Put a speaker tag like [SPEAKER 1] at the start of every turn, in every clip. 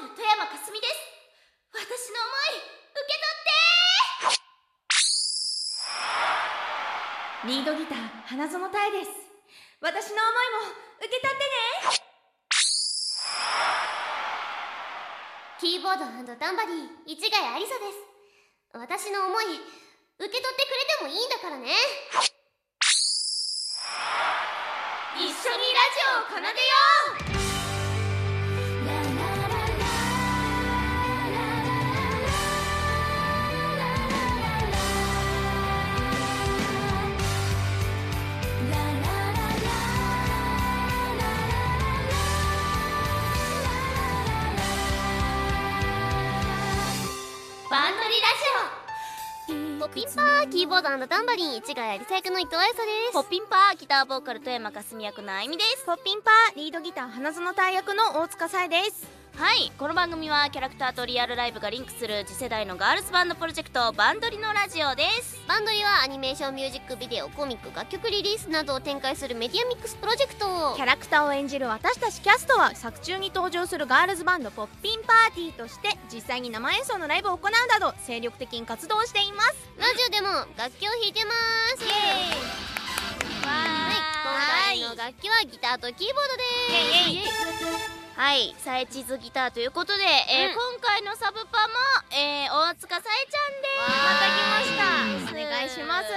[SPEAKER 1] ル富山かすみです。私の思い受け取ってリードギター花園太です。私の思いも受け取ってね。
[SPEAKER 2] キーボードタンバリン市ヶ谷ありさです。私の思い受け取ってくれてもいいんだからね。
[SPEAKER 1] 一緒にラジオを奏でよう。
[SPEAKER 2] ポッピンパーキーボードタンバリン市ヶ谷リサイクの伊藤愛さです。
[SPEAKER 3] ポッピンパーギターボーカル富山かすみ役のあいみです。
[SPEAKER 1] ポッピンパーリードギター花園大役の大塚さえです
[SPEAKER 3] はいこの番組はキャラクターとリアルライブがリンクする次世代のガールズバンドプロジェクトバンドリのラジオです。
[SPEAKER 2] バンドリはアニメーションミュージックビデオコミック楽曲リリースなどを展開するメディアミックスプロジェクト
[SPEAKER 1] キャラクターを演じる私たちキャストは作中に登場するガールズバンドポッピンパーティーとして実際に生演奏のライブを行うなど精力的に活動しています。
[SPEAKER 2] ラジオでも楽器を弾いてます。
[SPEAKER 1] イエ
[SPEAKER 2] はい。今回の楽器はギターとキーボードです。
[SPEAKER 1] イエイイエイ
[SPEAKER 3] はいサエチズギターということで、えー
[SPEAKER 2] うん。
[SPEAKER 3] 今回のサブパも、えー大塚さえちゃんです。
[SPEAKER 1] また来ました。お願いします。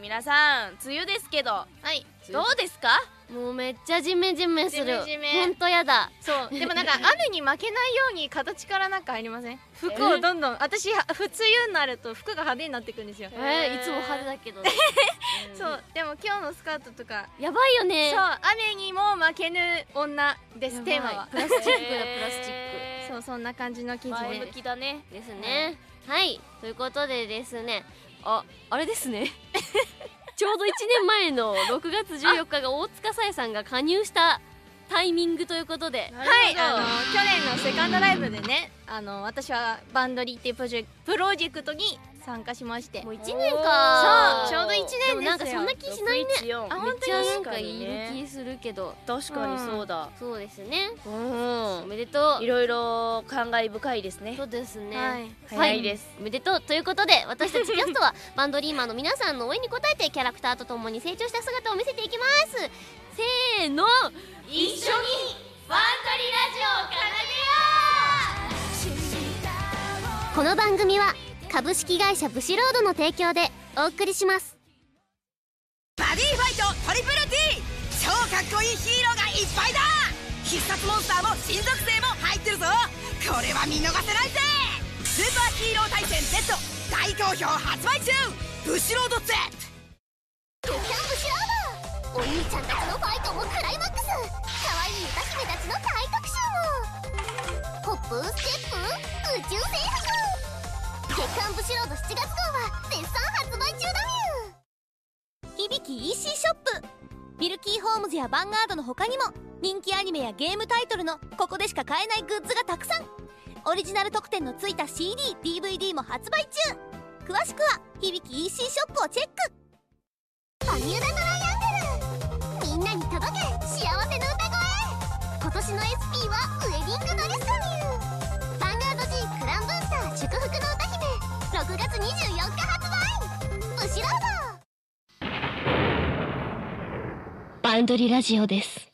[SPEAKER 3] 皆さん梅雨ですけど
[SPEAKER 1] はい。
[SPEAKER 3] どうですか？
[SPEAKER 2] もうめっちゃジメジメする。
[SPEAKER 1] ジメジメ。
[SPEAKER 2] ほんとやだ。
[SPEAKER 1] そう。でもなんか 雨に負けないように形からなんか入りません？服をどんどん私は普通湯になると服が派手になってくんですよ。
[SPEAKER 2] えー、いつも派手だけど。
[SPEAKER 1] そう。でも今日のスカートとか。
[SPEAKER 2] やばいよね。
[SPEAKER 1] そう。雨にも負けぬ女ですテーマは。
[SPEAKER 2] プラスチックだプラスチック。
[SPEAKER 3] えー
[SPEAKER 1] そうそんな感じの生地
[SPEAKER 3] 前向
[SPEAKER 1] で
[SPEAKER 3] きだね。
[SPEAKER 2] ですね、はい。ということでですね。ああれですね ちょうど1年前の6月14日が大塚さえさんが加入したタイミングということで。
[SPEAKER 1] はいあの去年のセカンドライブでねあの私はバンドリっていうプロジェプロジェクトに参加しまして。
[SPEAKER 2] もう1年か。
[SPEAKER 1] そうちょうど一年ですよ。
[SPEAKER 2] なんかそんな気しないね。
[SPEAKER 3] 614
[SPEAKER 1] あ
[SPEAKER 2] めっちゃなんか
[SPEAKER 3] 確
[SPEAKER 2] いる
[SPEAKER 3] ね
[SPEAKER 2] 気するけど。
[SPEAKER 3] 確かにそうだ。
[SPEAKER 2] そうですね。
[SPEAKER 3] うん。
[SPEAKER 2] おめでとう。
[SPEAKER 3] いろいろ感慨深いですね。
[SPEAKER 2] そうですね。
[SPEAKER 1] はい。
[SPEAKER 3] 早いです。
[SPEAKER 2] おめでとう。ということで私たちキャストは バンドリーマーの皆さんの応援に応えてキャラクターとともに成長した姿を見せていきます。せーの。
[SPEAKER 1] 一緒にバンドリラジオを奏でよ
[SPEAKER 2] この番組は株式会社ブシロードの提供でお送りします。
[SPEAKER 4] バディファイトトリプル T 超かっこいいヒーローがいっぱいだ。必殺モンスターも新属性も入ってるぞ。これは見逃せないぜ。スーパーヒーロー対戦 Z 大好評発売中。ブシロード Z
[SPEAKER 2] キャンプシロード。お兄ちゃんたちのファイトもクライマックス。可愛い歌姫たちの大特集も。ホップステップ？宇宙征服月刊ブシロード7月号は絶賛発売中だみゅ響き EC ショップミルキーホームズやヴァンガードの他にも人気アニメやゲームタイトルのここでしか買えないグッズがたくさんオリジナル特典のついた CDDVD も発売中詳しくは響き EC ショップをチェックバミューダトライアングルみんなに届け幸せの歌声今年の SP 24日発売。ブシロードバンドリラジオです。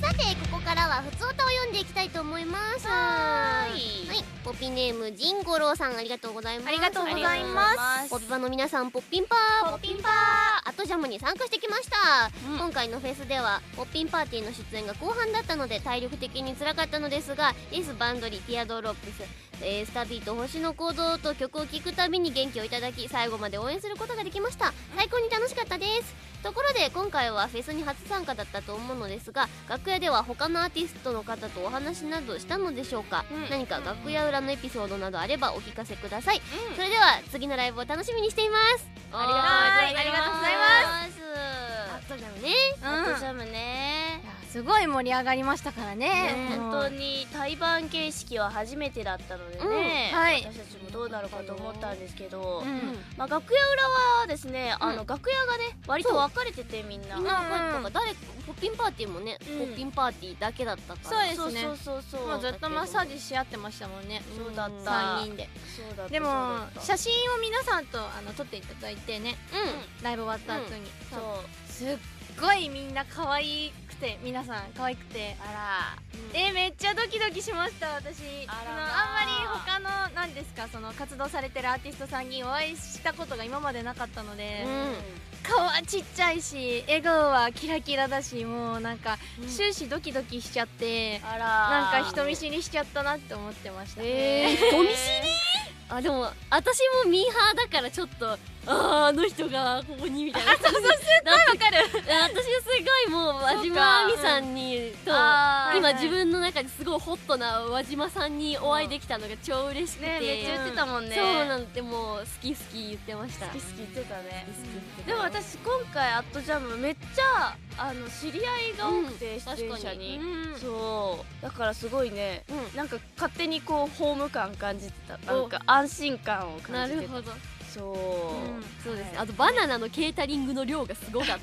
[SPEAKER 2] さてここからは普通歌を読んでいきたいと思います。
[SPEAKER 3] は
[SPEAKER 2] はい。ポピネームジンゴロウさんありがとうございます。
[SPEAKER 1] ありがとうございます。
[SPEAKER 2] ポピパの皆さんポッピンパー。ポッピンパー。アットジャムに参加してきました、
[SPEAKER 3] うん。
[SPEAKER 2] 今回のフェスではポッピンパーティーの出演が後半だったので体力的に辛かったのですが Yes BanG Dream、Teardrops、えー STAR BEAT 星の鼓動と曲を聴くたびに元気をいただき最後まで応援することができました。最高に楽しかったです。ところで今回はフェスに初参加だったと思うのですが楽屋では他のアーティストの方とお話などしたのでしょうか、
[SPEAKER 1] うん。
[SPEAKER 2] 何か楽屋裏のエピソードなどあればお聞かせください、それでは次のライブを楽しみにしています。
[SPEAKER 3] あ
[SPEAKER 1] りがとうございます。
[SPEAKER 2] あとだよね。
[SPEAKER 1] うん。
[SPEAKER 3] アトジャムね。
[SPEAKER 1] いやすごい盛り上がりましたからね。
[SPEAKER 3] ね
[SPEAKER 1] もう
[SPEAKER 3] 本当に対バン形式は初めてだったのでね、
[SPEAKER 1] うんはい。
[SPEAKER 3] 私たちもどうなるかと思ったんですけど、
[SPEAKER 1] うん。
[SPEAKER 3] まあ、楽屋裏はですね、あの楽屋がね割と分かれててみんな、
[SPEAKER 1] うん
[SPEAKER 5] なんか誰ポッピンパーティーもね、
[SPEAKER 3] うん。
[SPEAKER 5] ポッピンパーティーだけだったから。
[SPEAKER 1] そうですね。
[SPEAKER 3] そうそうそうそう。
[SPEAKER 1] もうずっとマッサージし合ってましたもんね。
[SPEAKER 3] そうだった。
[SPEAKER 1] 3人で。
[SPEAKER 3] そうだった
[SPEAKER 1] でも写真を皆さんとあの撮っていただいてね。ライブ終わった後に、
[SPEAKER 3] そう。
[SPEAKER 1] すっごいみんな可愛くて皆さん可愛くて
[SPEAKER 3] あ
[SPEAKER 1] えーめっちゃドキドキしました私。
[SPEAKER 3] あら
[SPEAKER 1] あ。のあんまり他の何ですかその活動されてるアーティストさんにお会いしたことが今までなかったので、顔はちっちゃいし笑顔はキラキラだしもうなんか終始ドキドキしちゃって、
[SPEAKER 3] らあら。
[SPEAKER 1] なんか人見知りしちゃったなって思ってました。ね、
[SPEAKER 5] えー、人見知り？あでも私もミーハーだからちょっとあーあの人がここにみたいな。そうそうすごいわかる。私はすごいもう和島亜美さんにと
[SPEAKER 3] あー
[SPEAKER 5] 今自分の中ですごいホットな和島さんにお会いできたのが超嬉しくて、
[SPEAKER 3] ねめっちゃ言ってたもんね。
[SPEAKER 5] そうなんでもう好き好き言ってました。
[SPEAKER 3] 好き好き言ってたね。
[SPEAKER 5] 好き言ってた。
[SPEAKER 3] でも私今回アットジャムめっちゃあの知り合いが多くて、
[SPEAKER 5] うん
[SPEAKER 3] 出演者に、
[SPEAKER 1] うん
[SPEAKER 3] そう。だからすごいね、
[SPEAKER 5] うん。
[SPEAKER 3] なんか勝手にこうホーム感感じてた。なんか安心感を
[SPEAKER 5] な
[SPEAKER 3] 感じてた。
[SPEAKER 5] るほど
[SPEAKER 3] そう、
[SPEAKER 5] そうです。ねあとバナナのケータリングの量がすごかっ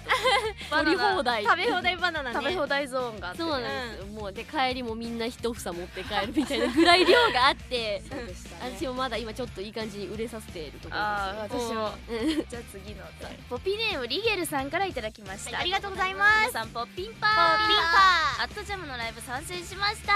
[SPEAKER 5] た。取り放題。
[SPEAKER 1] 食べ放題バナナね。
[SPEAKER 3] 食べ放題ゾーンがあって、
[SPEAKER 5] そうなんですよ、もうで帰りもみんな一房持って帰るみたいな ぐらい量があって。
[SPEAKER 3] そうでしたね。
[SPEAKER 5] 私もまだ今ちょっといい感じに売れさせているところ
[SPEAKER 3] あー私も。
[SPEAKER 5] うん。
[SPEAKER 3] じゃあ次のポピネームリゲルさんからいただきました、
[SPEAKER 1] ありがとうございます。
[SPEAKER 3] 皆さんポッピンパー。
[SPEAKER 1] ポッピン
[SPEAKER 3] アットジャムのライブ参戦しました。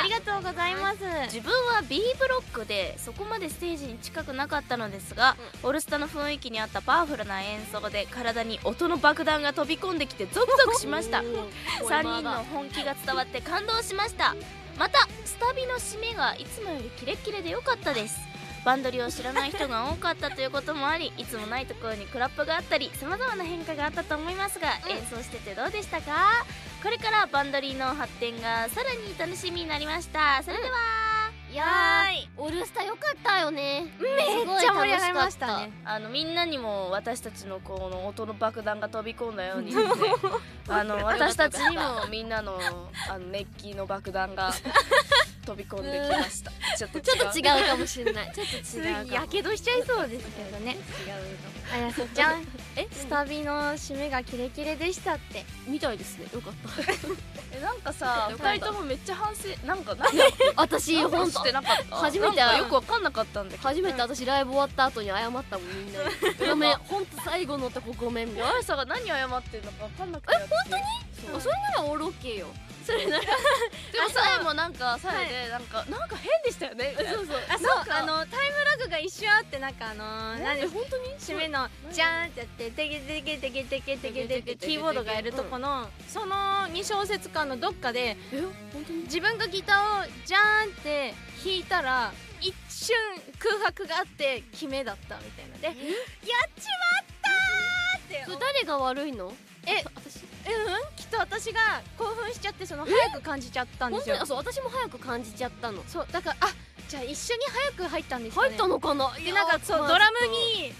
[SPEAKER 1] ありがとうございます。
[SPEAKER 3] 自分は B ブロックでそこまでステージに近くなかったのですが、オルスタの雰囲気に合ったパワフルな演奏で体に音の爆弾が飛び込んできてゾクゾクしました。3人の本気が伝わって感動しました。またスタビの締めがいつもよりキレッキレで良かったです。バンドリを知らない人が多かったということもありいつもないところにクラップがあったりさまざまな変化があったと思いますが、演奏しててどうでしたか？これからバンドリの発展がさらに楽しみになりました。それでは、
[SPEAKER 5] いやーオールスターよかったよね。
[SPEAKER 1] めっちゃ盛り上がりました。ね
[SPEAKER 3] あのみんなにも私たちのこの音の爆弾が飛び込んだように、ね、あの私たちにもみんなのあの熱気の爆弾が 飛び込んできました。ちょっと
[SPEAKER 5] ちょっと
[SPEAKER 3] 違う
[SPEAKER 5] 違うかもしれない。ちょっと
[SPEAKER 1] す
[SPEAKER 5] 違うかも。
[SPEAKER 1] やけどしちゃいそうですけどね。あやさちゃん。
[SPEAKER 5] え？
[SPEAKER 1] スタビの締めがキレキレでしたって。
[SPEAKER 5] みたいですね。よかった。
[SPEAKER 3] えなんかさ二人ともめっちゃ反省。なんか なんか
[SPEAKER 5] 私本当初めて
[SPEAKER 3] よくわかんなかったんだけど。
[SPEAKER 5] 初めて私ライブ終わった後に謝ったもんみんなに。ごめん。本当最後のとこごめんみたいな。
[SPEAKER 3] あやさが何謝ってんのかわかんなくて。え本当に？
[SPEAKER 5] あそれならオールオッケーよそれなら。
[SPEAKER 3] でもさえもなんかさえでなんかなんか変でしたよね。そうそう。
[SPEAKER 1] あそうあのタイムラグが一瞬あってなんかあのー何？
[SPEAKER 3] え本当に？
[SPEAKER 1] 締めのジャーンってやってテケテケテケテケテケテケキーボードがやるとこのその2小節間のどっかで自分がギターをジャーンって弾いたら一瞬空白があって決めだったみたいなでやっちまったーって
[SPEAKER 5] それ誰が悪いの
[SPEAKER 1] え
[SPEAKER 5] 私
[SPEAKER 1] うん？きっと私が興奮しちゃってその早く感じちゃったんですよ。
[SPEAKER 5] 本当にあそう私も早く感じちゃったの。
[SPEAKER 1] そうだからあじゃあ一緒に早く入ったんですかね。
[SPEAKER 5] 入ったのかな？
[SPEAKER 1] でなんかそう
[SPEAKER 5] いや
[SPEAKER 1] ドラムに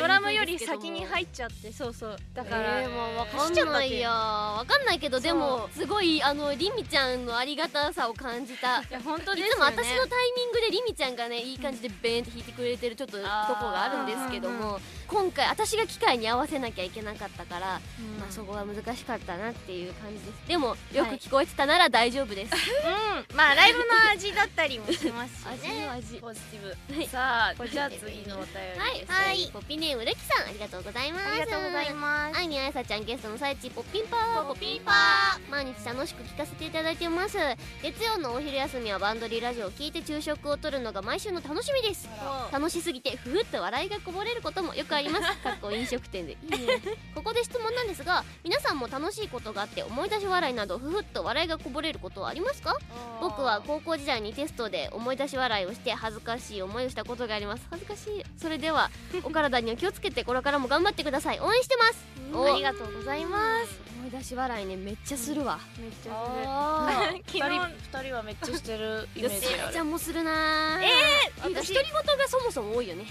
[SPEAKER 1] ドラムより先に入っちゃってそうそう。だから、
[SPEAKER 5] えー、まあわかんないや。わかんないけどでもすごいあのりみちゃんのありがたさを感じた。
[SPEAKER 1] いや本当
[SPEAKER 5] い
[SPEAKER 1] ですよね。
[SPEAKER 5] つも私のタイミングでりみちゃんがねいい感じでベーンって弾いてくれてるちょっととこがあるんですけど
[SPEAKER 1] うん
[SPEAKER 5] も今回私が機械に合わせなきゃいけなかったから、
[SPEAKER 1] うん。
[SPEAKER 5] まあそこが難しかったなっていう感じですでもよく聞こえてたなら大丈夫です、
[SPEAKER 1] うんまあライブの味だったりもしますし
[SPEAKER 5] 味
[SPEAKER 1] ね。
[SPEAKER 5] の味。
[SPEAKER 3] ポジティブ。
[SPEAKER 5] はい。
[SPEAKER 3] さあじゃあ次のお便りです
[SPEAKER 5] はい、はい、ポピネームレキさんありがとうございます。
[SPEAKER 1] ありがとうございます。
[SPEAKER 5] あいみあやさちゃんゲストの最中ポッピンパー。
[SPEAKER 3] ポッピンパ
[SPEAKER 5] ー。毎日楽しく聞かせていただいてます。月曜のお昼休みはバンドリーラジオを聞いて昼食をとるのが毎週の楽しみです。楽しすぎてふふっと笑いがこぼれることもよくあります。かっこ飲食店で。いいね。ここで質問なんですが皆さんも楽しいことがあって思い出し笑いなどふふっと笑いがこぼれることはありますか？僕は高校時代にテストで思い出しし笑いをして恥ずかしい思いをしたことがあります。恥ずかしい。それでは お体には気をつけてこれからも頑張ってください。応援してます。お
[SPEAKER 1] ありがとうございます。
[SPEAKER 5] 思い出し笑いねめっちゃするわ。
[SPEAKER 1] めっちゃ
[SPEAKER 3] あー。
[SPEAKER 1] 昨日
[SPEAKER 3] 二人二人はめっちゃしてる イメージ。ある
[SPEAKER 5] ちゃんもするなええー、
[SPEAKER 1] 私
[SPEAKER 5] 独り言がそもそも多いよね。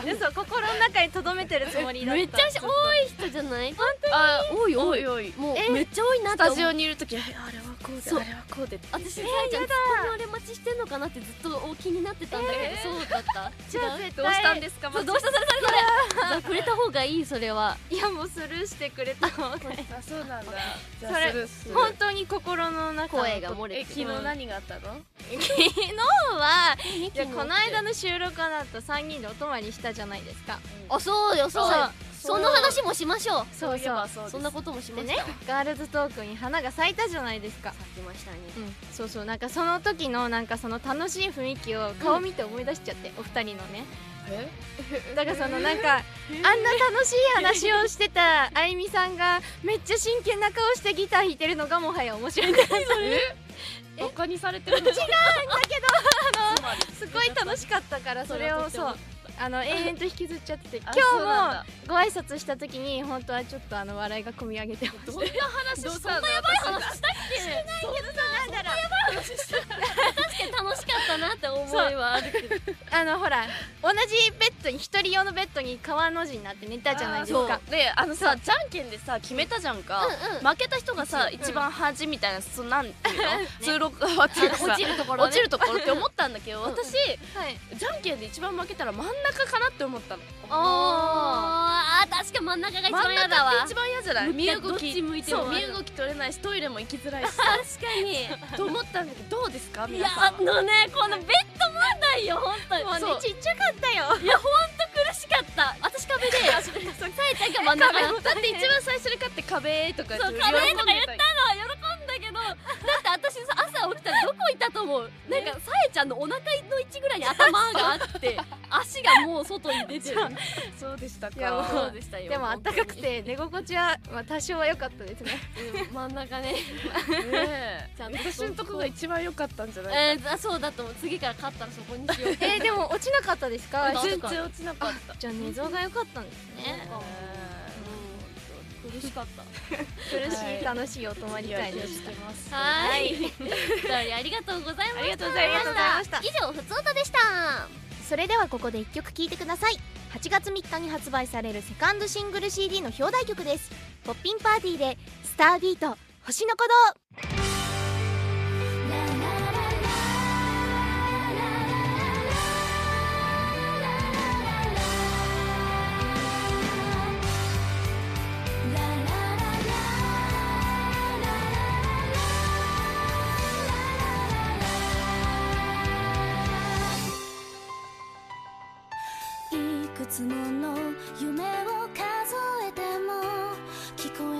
[SPEAKER 1] する嘘心の中に留めてるつもりだった。
[SPEAKER 5] めっちゃ多い人じゃない？
[SPEAKER 3] あ
[SPEAKER 5] 多い多い。
[SPEAKER 3] おい
[SPEAKER 5] もう
[SPEAKER 1] え
[SPEAKER 5] めっちゃ多いな
[SPEAKER 3] スタジオにいる時あれはこうであれはこうでって。
[SPEAKER 5] 私さやちゃんツッコミ俺待ちしてんのかなってずっと気になってたんだけど、そうだった？
[SPEAKER 1] じゃあ
[SPEAKER 5] 違う？
[SPEAKER 1] 絶対。
[SPEAKER 3] どうしたんですか？
[SPEAKER 5] そうどうした？それそれそれじゃあ触れた？方がいいそれは。い
[SPEAKER 1] やもうスルーしてくれた。方がいい
[SPEAKER 3] あそうなんだ。
[SPEAKER 1] それ本当に心の中の
[SPEAKER 5] 声が漏れ
[SPEAKER 3] え
[SPEAKER 5] てる。
[SPEAKER 3] 昨日何があったの？
[SPEAKER 1] 昨日はいやこの間の収録だと3人でお泊まりしたじゃないですか。
[SPEAKER 5] あそうよそう。
[SPEAKER 1] そう
[SPEAKER 5] その話もしましょう。
[SPEAKER 3] そうそう。
[SPEAKER 5] そんなこともしました。わ
[SPEAKER 1] ガールズトークに花が咲いたじゃないですか。
[SPEAKER 5] さっきましたね。
[SPEAKER 1] うん。そうそう。なんかその時のなんかその楽しい雰囲気を顔見て思い出しちゃって、お二人のね。
[SPEAKER 3] え？
[SPEAKER 1] だからそのなんかあんな楽しい話をしてたあいみさんがめっちゃ真剣な顔してギター弾いてるのがもはや面白いんです
[SPEAKER 3] え？バカにされてるの違うんだけどつまり。
[SPEAKER 1] すごい楽しかったからそれをそうあの永遠と引きずっちゃってて今
[SPEAKER 3] あ
[SPEAKER 1] 日
[SPEAKER 3] そうなん
[SPEAKER 1] も
[SPEAKER 3] だ
[SPEAKER 1] ご挨拶した時に本当はちょっとあの笑いがこみ上げてました
[SPEAKER 3] どんな話したの
[SPEAKER 5] やばい話したっけ？
[SPEAKER 1] なんだろ
[SPEAKER 5] 確かに楽しかったなって思いはあるけど
[SPEAKER 1] う。あのほら同じベッドに一人用のベッドに川の字になって寝たじゃないですか
[SPEAKER 3] であのさじゃんけんでさ決めたじゃんか、
[SPEAKER 5] うんうん。
[SPEAKER 3] 負けた人がさ、一番端みたいなそなんていうの、通路側っていうかさ
[SPEAKER 5] 落ちるところね。
[SPEAKER 3] 落ちるところって思ったんだけど 私
[SPEAKER 1] はい
[SPEAKER 3] じゃんけんで一番負けたら真ん中かなって思ったの。
[SPEAKER 5] あー確か真ん中が一番嫌だわ
[SPEAKER 3] 中って一番嫌じゃない？身動き。
[SPEAKER 5] ち向いても
[SPEAKER 3] そう身動き取れないしトイレも行きづらいし
[SPEAKER 5] 確かに。
[SPEAKER 3] と思ったんだけどどうですか？
[SPEAKER 5] いや
[SPEAKER 3] 皆さん。
[SPEAKER 5] あのねこのベッド問題よ本当に。
[SPEAKER 1] もうね
[SPEAKER 5] そう。
[SPEAKER 1] ちっちゃかったよ。
[SPEAKER 5] いやほんと苦しかった。私壁で。さやちゃんが真ん中。だった
[SPEAKER 3] だって一番最初に勝って壁とか
[SPEAKER 5] そう壁とか言った
[SPEAKER 3] た
[SPEAKER 5] のは喜んだけどだって私さ朝起きたらどこいたと思う？なんかさやちゃんのお腹の位置ぐらいに頭があって足がもう外に出てる。
[SPEAKER 3] そうでしたか。
[SPEAKER 5] そうでしたよ。
[SPEAKER 1] でもあったかくて寝心地は、まあ、多少は良かったですね。
[SPEAKER 5] うん真ん中ね。
[SPEAKER 3] ねえ。
[SPEAKER 5] ちゃんと
[SPEAKER 3] 私のとこが一番良かったんじゃない
[SPEAKER 5] えー、あそうだと思う。次から勝ったらそこにしよう。
[SPEAKER 1] えー、でも落ちなかったですか？
[SPEAKER 5] うん
[SPEAKER 3] 全然落ちなか。った
[SPEAKER 1] じゃあ寝相が良かったんですね。
[SPEAKER 5] 苦しかった。
[SPEAKER 1] 苦しい楽しいお泊まり会でした。
[SPEAKER 5] はい。お二人ありがとうございました。
[SPEAKER 1] ありがとうございました。
[SPEAKER 5] 以上ふつおたでした
[SPEAKER 1] それではここで1曲聴いてください。8月3日に発売されるセカンドシングル CD の表題曲です。ポッピンパーティーでスタービート星の鼓動。
[SPEAKER 6] つもの夢を数えても聞こえ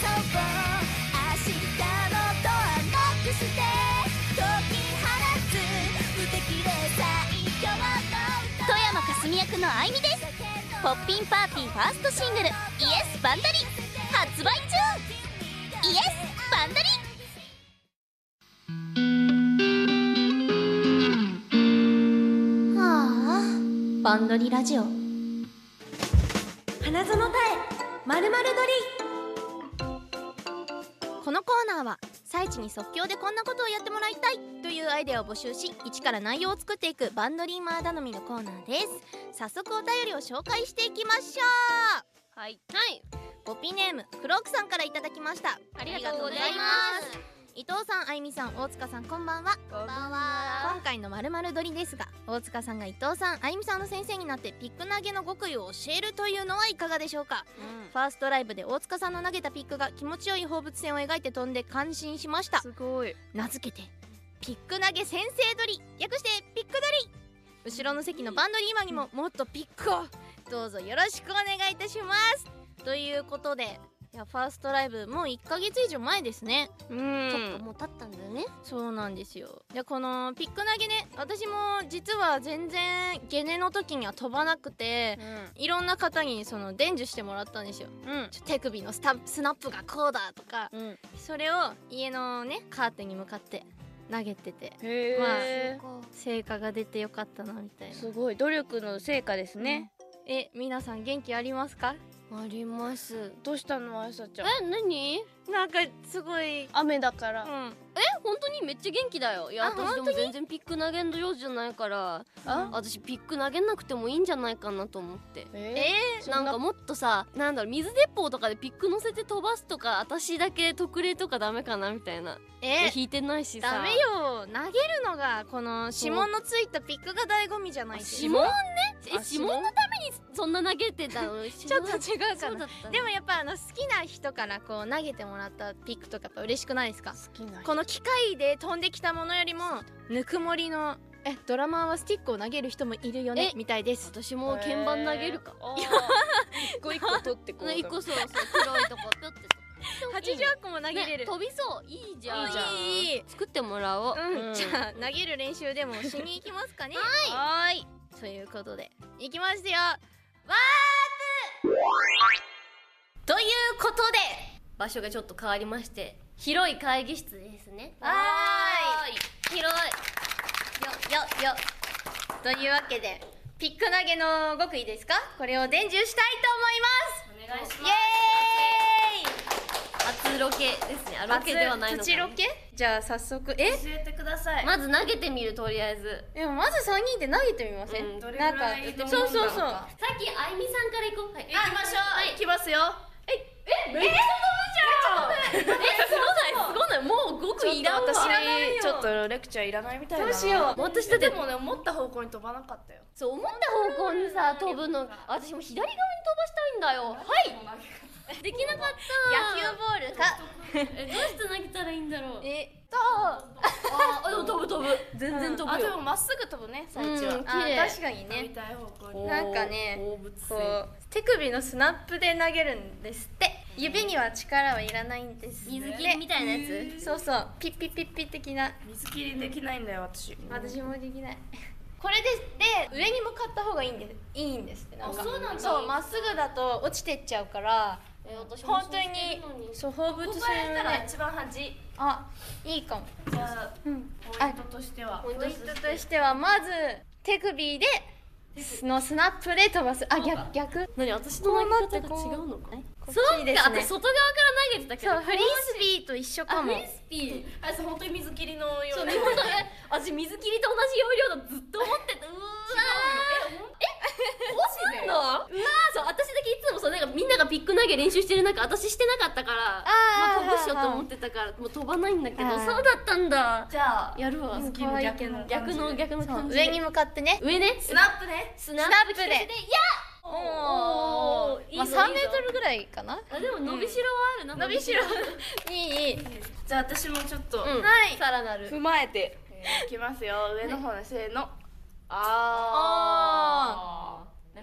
[SPEAKER 6] そう明日のドアノックして解き放つ無敵で最強の
[SPEAKER 2] 富山かすみ役のあいみです。ポッピンパーティーファーストシングル「イエスバンダリ」発売中イエスバンダリ
[SPEAKER 1] はあバンドリラジオ
[SPEAKER 4] 花園たえまるまる
[SPEAKER 1] このコーナーは最地に即興でこんなことをやってもらいたいというアイデアを募集し一から内容を作っていくバンドリーマー頼みのコーナーです。早速お便りを紹介していきましょう。はい。はい。ポピーネームクロークさんからいただきました。ありがとうございます伊藤さん、あいみさん、大塚さん、こんばんは。こんばんは。今回のまるまる撮りですが、大塚さんが伊藤さん、あいみさんの先生になってピック投げの極意を教えるというのはいかがでしょうか？ファーストライブで大塚さんの投げたピックが気持ちよい放物線を描いて飛んで感心しました。
[SPEAKER 3] すごい
[SPEAKER 1] 名付けてピック投げ先生撮り略してピック撮り後ろの席のバンドリーマンにももっとピックをどうぞよろしくお願いいたしますということでいやファーストライブもう1ヶ月以上前ですね。
[SPEAKER 3] う
[SPEAKER 5] ちょっと
[SPEAKER 3] ん
[SPEAKER 5] もう経ったんだよね。
[SPEAKER 1] そうなんですよ。でこのピック投げね私も実は全然ゲネの時には飛ばなくていろんな方にその伝授してもらったんですよ。
[SPEAKER 3] うん。
[SPEAKER 1] 手首のスタスナップがこうだとか
[SPEAKER 3] うん。
[SPEAKER 1] それを家のねカーテンに向かって投げてて
[SPEAKER 3] へ
[SPEAKER 1] まあ
[SPEAKER 3] え
[SPEAKER 1] 成果が出てよかったなみたいな。
[SPEAKER 3] すごい。努力の成果ですね。
[SPEAKER 1] え皆さん元気ありますか？
[SPEAKER 5] あります。
[SPEAKER 3] どうしたのあいさちゃん？
[SPEAKER 5] え何？え
[SPEAKER 1] なんかすごい
[SPEAKER 3] 雨だから。
[SPEAKER 1] うん。
[SPEAKER 5] 本当にめっちゃ元気だよ。いや
[SPEAKER 1] あ
[SPEAKER 5] 私でも全然ピック投げんの上手じゃないから。
[SPEAKER 3] あ？
[SPEAKER 5] 私ピック投げなくてもいいんじゃないかなと思って。
[SPEAKER 3] え
[SPEAKER 1] え
[SPEAKER 5] な？んかもっとさなんだろう水鉄砲とかでピック乗せて飛ばすとか私だけ特例とかダメかなみたいな。
[SPEAKER 1] え
[SPEAKER 5] 引いてないしさ。
[SPEAKER 1] ダメよ。投げるのがこの指紋のついたピックが醍醐味じゃない
[SPEAKER 5] 指紋ねえ
[SPEAKER 3] あ
[SPEAKER 5] 指紋のためにそんな投げてたの？
[SPEAKER 1] ちょっと違うかな。でもやっぱあの好きな人からこう投げてもらったピックとかやっぱ嬉しくないですか？この機械で飛んできたものよりもぬくもりのえドラマーはスティックを投げる人もいるよね
[SPEAKER 5] え。
[SPEAKER 1] みたいです。
[SPEAKER 5] 私も鍵盤投げるか。
[SPEAKER 3] 一個 一個取ってこう。
[SPEAKER 5] 一個そうそう。黒いとこピョって。
[SPEAKER 1] 80個も投げれる、
[SPEAKER 5] ね飛びそう。いいじゃん。
[SPEAKER 1] いい。
[SPEAKER 5] 作ってもらおう。
[SPEAKER 1] うん、
[SPEAKER 3] うん。
[SPEAKER 1] じゃあ投げる練習でもしに行きますかね。
[SPEAKER 3] はーい
[SPEAKER 1] ということでいきますよ。ワープということで
[SPEAKER 5] 場所がちょっと変わりまして広い会議室ですね。
[SPEAKER 1] はーい。広い。よよよ。というわけでピック投げの極意ですか？これを伝授したいと思います。
[SPEAKER 5] お願いし
[SPEAKER 1] イエーイ
[SPEAKER 5] 初ロケですね。あロケではないのか
[SPEAKER 1] プチロケ？じゃあ早速え？
[SPEAKER 3] 教えてください。
[SPEAKER 5] まず投げてみるとりあえず。
[SPEAKER 1] でもまず3人で投げてみません、
[SPEAKER 5] うん。
[SPEAKER 3] どれぐ
[SPEAKER 1] なんから
[SPEAKER 3] いの
[SPEAKER 1] そうそうそう。
[SPEAKER 5] さっきあいみさんから行こう。はい。
[SPEAKER 3] 行きましょう。
[SPEAKER 5] はい
[SPEAKER 3] 行きますよ。
[SPEAKER 5] え？すごない？すごない？もう極意いらんわ
[SPEAKER 3] ちょっとレクチャーいらないみたいな。
[SPEAKER 1] どうしよ。う
[SPEAKER 5] 私だって
[SPEAKER 3] でもね思った方向に飛ばなかったよ。
[SPEAKER 5] そう思った方向にさ飛ぶの。私も左側に飛ばしたいんだよ。はいできなかった。
[SPEAKER 1] 野球ボールか
[SPEAKER 5] えどうして投げたらいいんだろう。
[SPEAKER 1] えと。
[SPEAKER 5] ああでも飛ぶ飛ぶ。全然飛
[SPEAKER 3] あでもまっすぐ飛ぶね最地は。
[SPEAKER 5] うん
[SPEAKER 1] あ
[SPEAKER 5] 綺麗。
[SPEAKER 1] 確かにね。
[SPEAKER 3] 飛びたい方向に。
[SPEAKER 1] なんかねこ
[SPEAKER 5] 線。
[SPEAKER 1] う手首のスナップで投げるんですって。指には力はいらないんです
[SPEAKER 5] 水切りみたいなやつ？
[SPEAKER 1] そうそう。ピッピッピッピ的な。
[SPEAKER 3] 水切りできないんだよ私。
[SPEAKER 1] 私もできない。これでで上に向かった方がいいんですいいんですってなんか。
[SPEAKER 5] あそうなんだ。
[SPEAKER 1] そうまっすぐだと落ちてっちゃうから
[SPEAKER 5] え私
[SPEAKER 1] 本当に？そう放物
[SPEAKER 3] ここ
[SPEAKER 1] 線
[SPEAKER 3] やったら
[SPEAKER 1] ね
[SPEAKER 3] 一番端。
[SPEAKER 1] あいいかも。
[SPEAKER 3] じゃあ
[SPEAKER 1] うん。
[SPEAKER 3] ポイントとしては。
[SPEAKER 1] ポイントとしてはまず手首でのスナップで飛ばす。あ逆逆？
[SPEAKER 5] 何私の投げ方が違うのか？そうか私外側から投げてたけど
[SPEAKER 1] フリースビーと一緒かも。
[SPEAKER 5] あフリスピー。
[SPEAKER 3] あ本当に水切りのよ
[SPEAKER 5] そうう
[SPEAKER 3] な
[SPEAKER 5] 私水切りと同じ要領だずっと思ってた。うーわー。え落ちんのうわーそう私だけいつもそうなんかみんながピック投げ練習してる中私してなかったから
[SPEAKER 1] あー
[SPEAKER 5] まあ、飛ぶしようと思ってたからもう飛ばないんだけどそうだったんだ。
[SPEAKER 3] じゃあ
[SPEAKER 5] やるわ
[SPEAKER 3] 逆の
[SPEAKER 5] 逆の逆の感じ
[SPEAKER 1] 上に向かってね。
[SPEAKER 5] 上ね。
[SPEAKER 3] スナップね。
[SPEAKER 5] スナ
[SPEAKER 1] ップで。
[SPEAKER 5] いや
[SPEAKER 1] おーまあ3メートルぐらいかな
[SPEAKER 5] あでも伸びしろはあるな、
[SPEAKER 1] 伸びしろいいいい
[SPEAKER 3] じゃあ私もちょっと
[SPEAKER 1] はい
[SPEAKER 5] さらなる
[SPEAKER 3] 踏まえていきますよ上の方ねせーの
[SPEAKER 1] あ
[SPEAKER 3] あ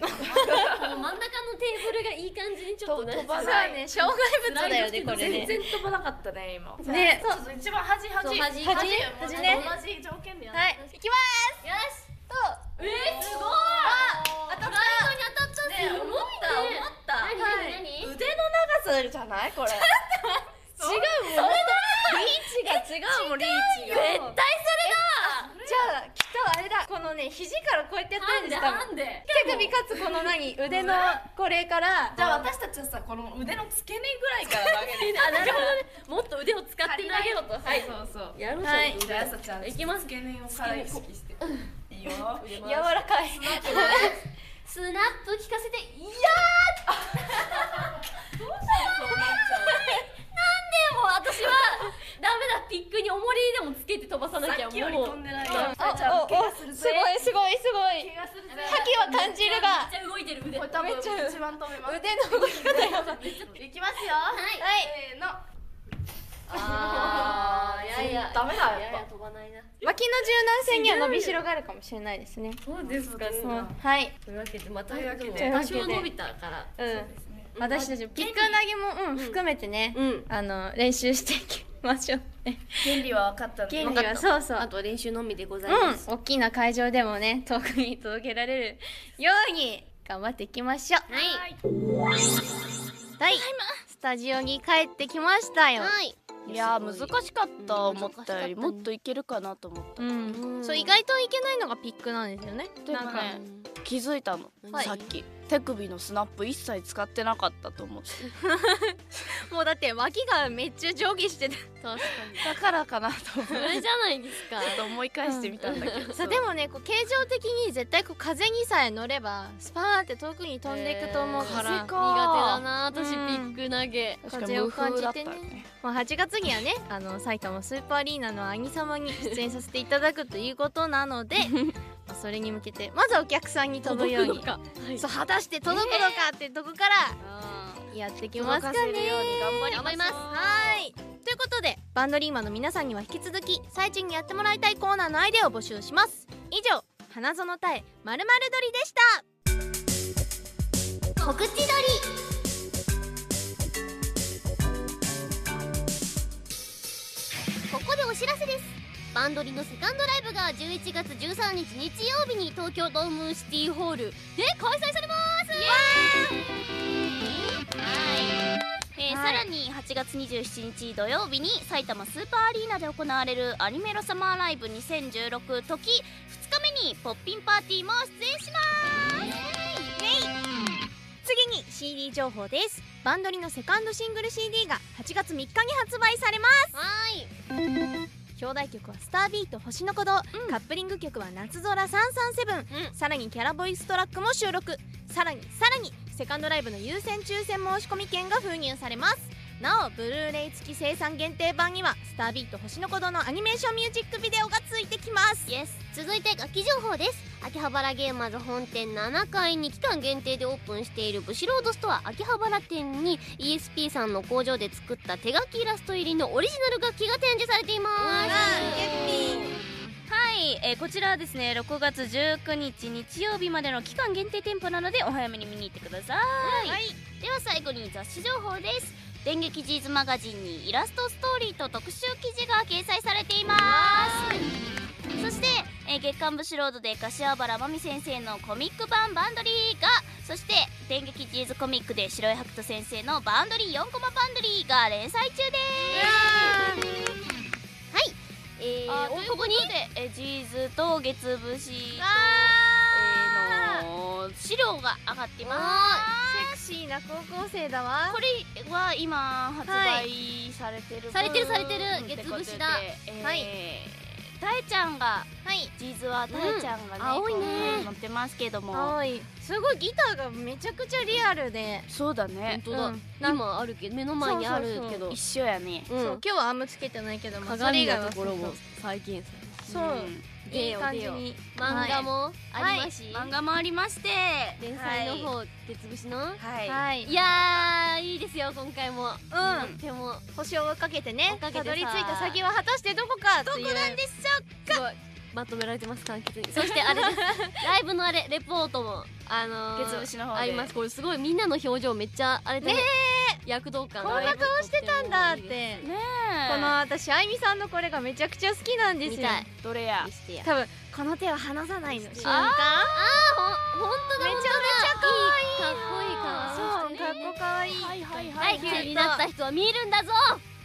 [SPEAKER 5] 真ん中のテーブルがいい感じにちょっと
[SPEAKER 3] 飛ばない
[SPEAKER 1] ね障害物だよねこれ
[SPEAKER 3] 全然飛ばなかったね今
[SPEAKER 1] ね
[SPEAKER 3] ちょっと一番端端
[SPEAKER 5] 端
[SPEAKER 1] 端
[SPEAKER 3] 端
[SPEAKER 1] 端ね
[SPEAKER 3] 同じ条件でやる
[SPEAKER 1] はいきます
[SPEAKER 5] よし
[SPEAKER 1] と
[SPEAKER 5] えー、すごい
[SPEAKER 1] 当たった
[SPEAKER 5] ライトに当たった
[SPEAKER 3] 思った思った。
[SPEAKER 5] 何
[SPEAKER 3] 腕の長さじゃない？これ。
[SPEAKER 1] 違うもん。リーチが違うもんリーチが。
[SPEAKER 5] 絶対
[SPEAKER 1] じゃあきっとあれだ。このね肘からこうやってやってるんですか
[SPEAKER 5] なんで？
[SPEAKER 1] 手首かつこの何腕のこれから。
[SPEAKER 3] じゃあ私たちはさこの腕の付け根ぐらいから投げる
[SPEAKER 5] あなるほどね。もっと腕を使って投げようと。はい。
[SPEAKER 3] そうそう。
[SPEAKER 5] やろう
[SPEAKER 1] はい。
[SPEAKER 5] じ
[SPEAKER 3] じゃあさちゃん
[SPEAKER 5] いきます。
[SPEAKER 3] 付け根をから意識して。いいよ。
[SPEAKER 1] 柔らかい
[SPEAKER 5] スナップ聞かせていやー
[SPEAKER 3] そうなっちゃう
[SPEAKER 5] でも私はダメだ。ピックに重りでもつけて飛ばさなきゃ。
[SPEAKER 3] 飛んでないよ。んするぜ
[SPEAKER 1] すごいすごいすごい。
[SPEAKER 3] 怪我するぜ。
[SPEAKER 1] 覇気は感じるが。
[SPEAKER 5] めっちゃ動いてる腕。
[SPEAKER 1] めっちゃ
[SPEAKER 3] 一番飛べます。
[SPEAKER 1] 腕の動き方やばい。
[SPEAKER 3] いきますよ。
[SPEAKER 5] はい
[SPEAKER 1] はい。
[SPEAKER 3] せーの
[SPEAKER 5] あーいやいや。
[SPEAKER 3] ダメだ
[SPEAKER 5] いやいや
[SPEAKER 3] やっぱ
[SPEAKER 5] 飛ばないな。
[SPEAKER 1] 脇の柔軟性には伸びしろがあるかもしれないですね。
[SPEAKER 5] そうですか
[SPEAKER 1] そう。はい。
[SPEAKER 5] というわけでまた
[SPEAKER 3] というわけで
[SPEAKER 5] で。も多少伸びたから
[SPEAKER 1] うん。私たちピック投げもうん含めてね
[SPEAKER 5] うん。
[SPEAKER 1] あの練習していきましょうね。
[SPEAKER 3] 原理は分かったの
[SPEAKER 1] 原理はそうそう。
[SPEAKER 5] あと練習のみでござい
[SPEAKER 1] うん。
[SPEAKER 5] ます
[SPEAKER 1] 大きな会場でもね遠くに届けられるように頑張っていきましょう。
[SPEAKER 5] はい。
[SPEAKER 1] はい。スタジオに帰ってきましたよ。
[SPEAKER 5] はい
[SPEAKER 3] いやー難しかった
[SPEAKER 5] うん
[SPEAKER 3] 思ったより。もっといけるかなと思った。
[SPEAKER 1] うん。そう意外といけないのがピックなんですよね。なんか。
[SPEAKER 3] ね気づいたの。
[SPEAKER 1] はい。
[SPEAKER 3] さっき。手首のスナップ一切使ってなかったと思って。
[SPEAKER 1] もうだって脇がめっちゃ上下してた。
[SPEAKER 5] 確かに。
[SPEAKER 3] だからかなと思って
[SPEAKER 5] それじゃないですか。
[SPEAKER 3] ちょっと思い返してみたんだけど。
[SPEAKER 1] さでもねこう形状的に絶対こう風にさえ乗ればスパーンって遠くに飛んでいくと思うから、
[SPEAKER 5] 苦手だな私ピ
[SPEAKER 1] うん。
[SPEAKER 5] ック投げ。
[SPEAKER 1] 風を感じて
[SPEAKER 3] よね。
[SPEAKER 1] まあ、8月にはねあの埼玉スーパーアリーナの兄様に出演させていただくということなので まあそれに向けてまずはお客さんに飛ぶように。
[SPEAKER 5] かはい
[SPEAKER 1] そう果たして届くのかってとこからやってきますかね。
[SPEAKER 3] 届かせるように頑張り
[SPEAKER 1] ますはい。ということでバンドリーマンの皆さんには引き続き最中にやってもらいたいコーナーのアイデアを募集します。以上花園たえまるまる鳥でした。
[SPEAKER 2] 告知撮お知らせです。バンドリのセカンドライブが11月13日日曜日に東京ドームシティホールで開催されます。
[SPEAKER 3] えーさらに8月27日土曜日に埼玉スーパーアリーナで行われるアニメロサマーライブ2016時2日目にポッピンパーティーも出演します。
[SPEAKER 1] 次に CD 情報です。バンドリのセカンドシングル CD が8月3日に発売されます。
[SPEAKER 5] はい
[SPEAKER 1] 表題曲は「スタービート星の鼓動」カップリング曲は「夏空337」さらにキャラボイストラックも収録。さらにさらにセカンドライブの優先抽選申し込み券が封入されますなおブルーレイ付き生産限定版には「スタービート星の鼓動」のアニメーションミュージックビデオがついてきます。
[SPEAKER 3] イエス
[SPEAKER 2] 続いて楽器情報です。秋葉原ゲーマーズ本店7階に期間限定でオープンしているブシロードストア秋葉原店に ESP さんの工場で作った手書きイラスト入りのオリジナル楽器が展示されています。
[SPEAKER 3] はい、えーこちらはですね6月19日日曜日までの期間限定店舗なのでお早めに見に行ってください、では最後に雑誌情報です電撃ジーズマガジンにイラストストーリーと特集記事が掲載されています。そして、えー月刊ブシロードで柏原真美先生のコミック版バンドリーが
[SPEAKER 7] そして電撃ジーズコミックで白井白人先生のバンドリー4コマバンドリーが連載中です。
[SPEAKER 5] えー、
[SPEAKER 7] あということでえジーズと月節と、資料が上がっています。
[SPEAKER 1] セクシーな高校生だわ。
[SPEAKER 7] これは今発売されてる、
[SPEAKER 5] されてるされてる。月節だ。
[SPEAKER 7] えー
[SPEAKER 1] はい。
[SPEAKER 7] たえちゃんが
[SPEAKER 1] はい。
[SPEAKER 7] ジーズはたえちゃんがね、
[SPEAKER 5] うん青いね。
[SPEAKER 7] 乗ってますけども。
[SPEAKER 1] はい。すごいギターがめちゃくちゃリアルで。
[SPEAKER 7] そうだね。
[SPEAKER 5] 本当だ、
[SPEAKER 1] うん。
[SPEAKER 5] 今あるけど目の前にあるけど
[SPEAKER 7] 一緒やね。
[SPEAKER 5] う。ん。
[SPEAKER 1] そう今日はあんまつけてないけど
[SPEAKER 5] 鏡のところも再現さ
[SPEAKER 1] そう。
[SPEAKER 7] うん
[SPEAKER 1] いい感じに。
[SPEAKER 5] 漫画もありますし、
[SPEAKER 7] 漫画もありまして。
[SPEAKER 5] 連載の方、月節の？
[SPEAKER 7] はい、
[SPEAKER 1] はい。
[SPEAKER 5] い。やーいいですよ今回も。
[SPEAKER 1] うん。
[SPEAKER 5] でも。
[SPEAKER 1] 星を追いかけてねたどり着いた先は果たしてどこかどこなんでしょ
[SPEAKER 5] すごい。まとめられてます簡潔に。そしてあれです。ライブのあれレポートもあのー、
[SPEAKER 7] 月節の方で。
[SPEAKER 5] あります。これすごいみんなの表情めっちゃあれでね躍動感
[SPEAKER 1] こんな顔してたんだって。
[SPEAKER 7] ね
[SPEAKER 1] この私あいみさんのこれがめちゃくちゃ好きなんですよ。
[SPEAKER 7] どれや？
[SPEAKER 1] 多分この手を離さないの。瞬間。
[SPEAKER 5] あほほんとだ
[SPEAKER 1] めちゃめちゃ
[SPEAKER 5] かっこいい顔
[SPEAKER 1] そうかっこかわいい
[SPEAKER 7] はいはい
[SPEAKER 5] は
[SPEAKER 7] はいい
[SPEAKER 5] 気になった人は見るんだぞ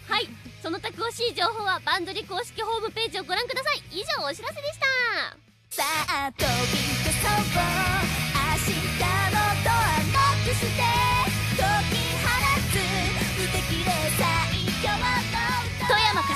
[SPEAKER 5] はいその他詳しい情報はバンドリ公式ホームページをご覧ください以上お知らせでした
[SPEAKER 6] さあ飛び出そう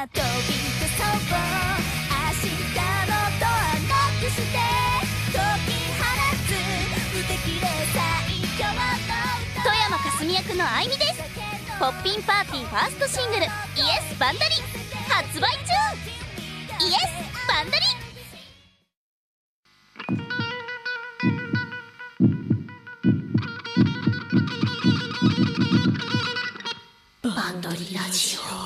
[SPEAKER 6] さあ飛び出そう明日のドアノックして解き放つ無敵で最強の
[SPEAKER 7] 富山かすみ役のあいみです。ポッピンパーティーファーストシングル「イエスバンダリ」発売中イエスバンダリ。
[SPEAKER 5] バンドリラジオ。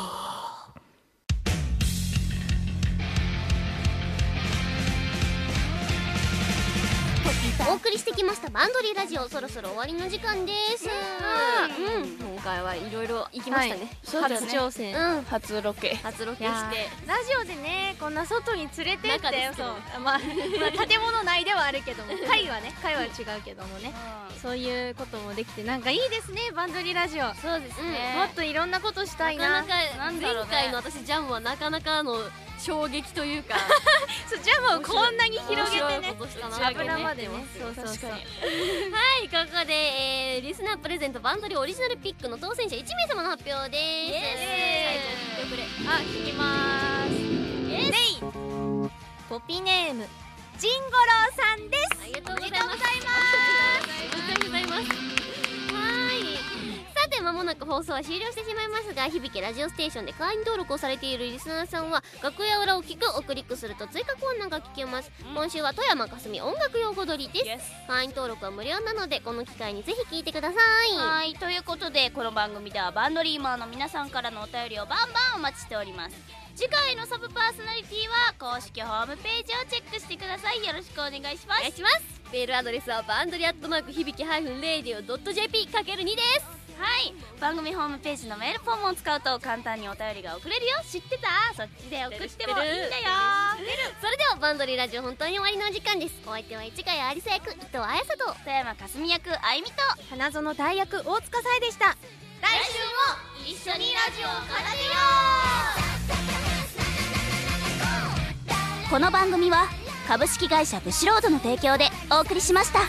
[SPEAKER 5] りしてきましたバンドリラジオそろそろ終わりの時間です。うん。今回はいろいろ行きましたね、
[SPEAKER 7] そうだね
[SPEAKER 1] 初挑戦。
[SPEAKER 5] うん。
[SPEAKER 7] 初ロケ。
[SPEAKER 5] 初ロケ
[SPEAKER 1] い
[SPEAKER 5] して
[SPEAKER 1] ラジオでねこんな外に連れてってそうまあ、まあ建物内ではあるけども 会はね会は違うけどもね。そういうこともできてなんかいいですねバンドリラジオ。も
[SPEAKER 7] そうです
[SPEAKER 1] っといろんなことしたいな。
[SPEAKER 5] なかなか前回の私ジャムはなかなかの衝撃というか。
[SPEAKER 1] そうジャムをこんなに広げてね。油までね。そうそうそう。
[SPEAKER 5] はいここで、えー、リスナープレゼントバンドリオリジナルピックの当選者1名様の発表です。
[SPEAKER 1] エーイ。あ聞きまーすレイ。ポピネームジンゴロウさんです。
[SPEAKER 5] ありがとうございます。ありがとうございます。はい。さて間もなく放送は終了してしまいますが響きラジオステーションで会員登録をされているリスナーさんは楽屋裏を聞くをクリックすると追加コーナーが聞けます、今週は富山かすみ音楽用語撮りです。会員登録は無料なのでこの機会にぜひ聞いてください。
[SPEAKER 7] はい。ということでこの番組ではバンドリーマーの皆さんからのお便りをバンバンお待ちしております。次回のサブパーソナリティは公式ホームページをチェックしてください。よろしくお願いします。
[SPEAKER 5] お願いします。メールアドレスはバンドリアットマーク響き -radio.jp かける2です
[SPEAKER 7] はい。番組ホームページのメールフォームを使うと簡単にお便りが送れるよ。知ってた？そっちで送ってもいいんだよ。
[SPEAKER 5] それではバンドリーラジオ本当に終わりのお時間です。お相手は市川有沙役伊藤彩沙と
[SPEAKER 7] 富山かすみ役あいみと
[SPEAKER 1] 花園大役大塚さえでした。
[SPEAKER 7] 来週も一緒にラジオを奏でよ。うこの番組は株式会社ブシロードの提供でお送りしました